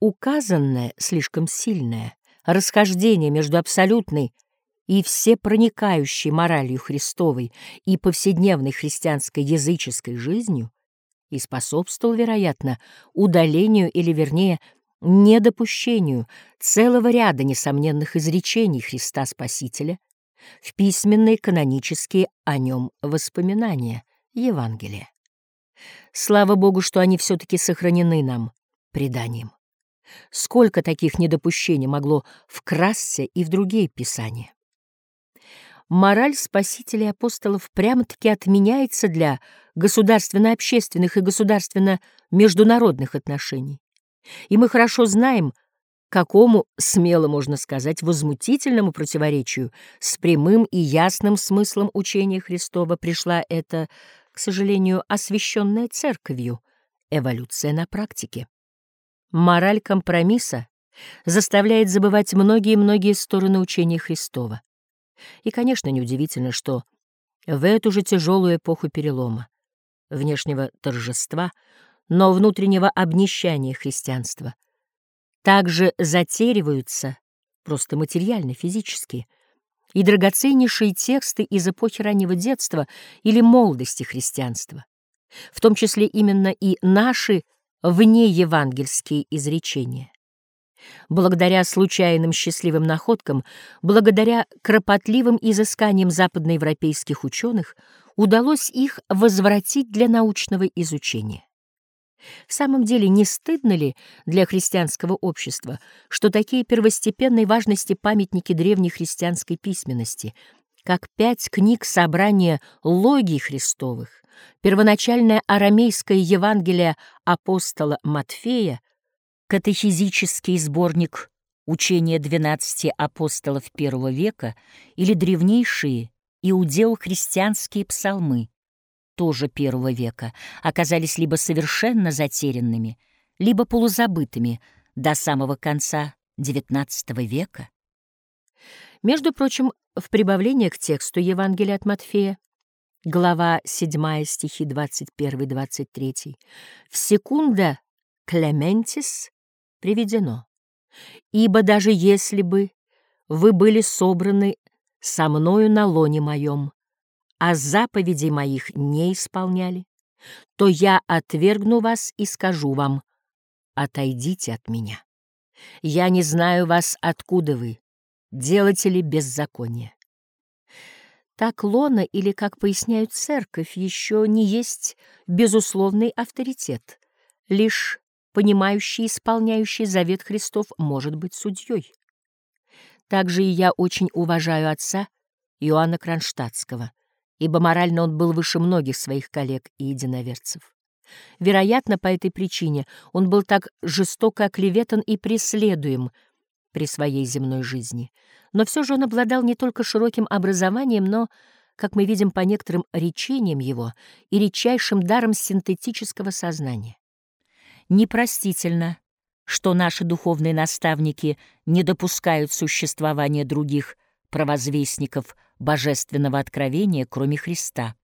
Указанное слишком сильное расхождение между абсолютной и всепроникающей моралью Христовой и повседневной христианской языческой жизнью и способствовал, вероятно, удалению или, вернее, недопущению целого ряда несомненных изречений Христа Спасителя в письменные канонические о нем воспоминания Евангелия. Слава Богу, что они все-таки сохранены нам преданием. Сколько таких недопущений могло вкрасться и в другие писания. Мораль спасителей апостолов прямо-таки отменяется для государственно-общественных и государственно-международных отношений. И мы хорошо знаем, какому, смело можно сказать, возмутительному противоречию с прямым и ясным смыслом учения Христова пришла эта, к сожалению, освященная церковью, эволюция на практике. Мораль компромисса заставляет забывать многие-многие стороны учения Христова. И, конечно, неудивительно, что в эту же тяжелую эпоху перелома, внешнего торжества, но внутреннего обнищания христианства, также затериваются, просто материально, физически, и драгоценнейшие тексты из эпохи раннего детства или молодости христианства, в том числе именно и наши внеевангельские изречения. Благодаря случайным счастливым находкам, благодаря кропотливым изысканиям западноевропейских ученых, удалось их возвратить для научного изучения. В самом деле, не стыдно ли для христианского общества, что такие первостепенной важности памятники древней христианской письменности, как пять книг собрания логий Христовых, первоначальное арамейское Евангелие апостола Матфея, катехизический сборник учения двенадцати апостолов первого века или древнейшие иудео-христианские псалмы, тоже первого века, оказались либо совершенно затерянными, либо полузабытыми до самого конца XIX века. Между прочим, в прибавление к тексту Евангелия от Матфея, глава 7, стихи 21-23, в секунда Клементис приведено. «Ибо даже если бы вы были собраны со мною на лоне моем, а заповедей моих не исполняли, то я отвергну вас и скажу вам, отойдите от меня. Я не знаю вас, откуда вы, делатели беззакония. Так лона, или, как поясняют церковь, еще не есть безусловный авторитет, лишь понимающий и исполняющий завет Христов может быть судьей. Также и я очень уважаю отца Иоанна Кронштадтского, ибо морально он был выше многих своих коллег и единоверцев. Вероятно, по этой причине он был так жестоко оклеветан и преследуем при своей земной жизни. Но все же он обладал не только широким образованием, но, как мы видим по некоторым речениям его, и редчайшим даром синтетического сознания. Непростительно, что наши духовные наставники не допускают существования других провозвестников божественного откровения, кроме Христа.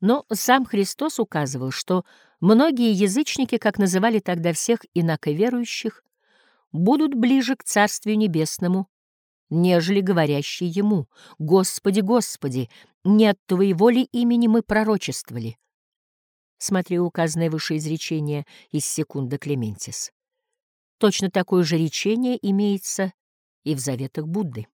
Но сам Христос указывал, что многие язычники, как называли тогда всех инаковерующих, будут ближе к Царствию Небесному, нежели говорящие Ему, «Господи, Господи, не от Твоего ли имени мы пророчествовали?» Смотри указанное выше изречение из секунда Клементис. Точно такое же речение имеется и в заветах Будды.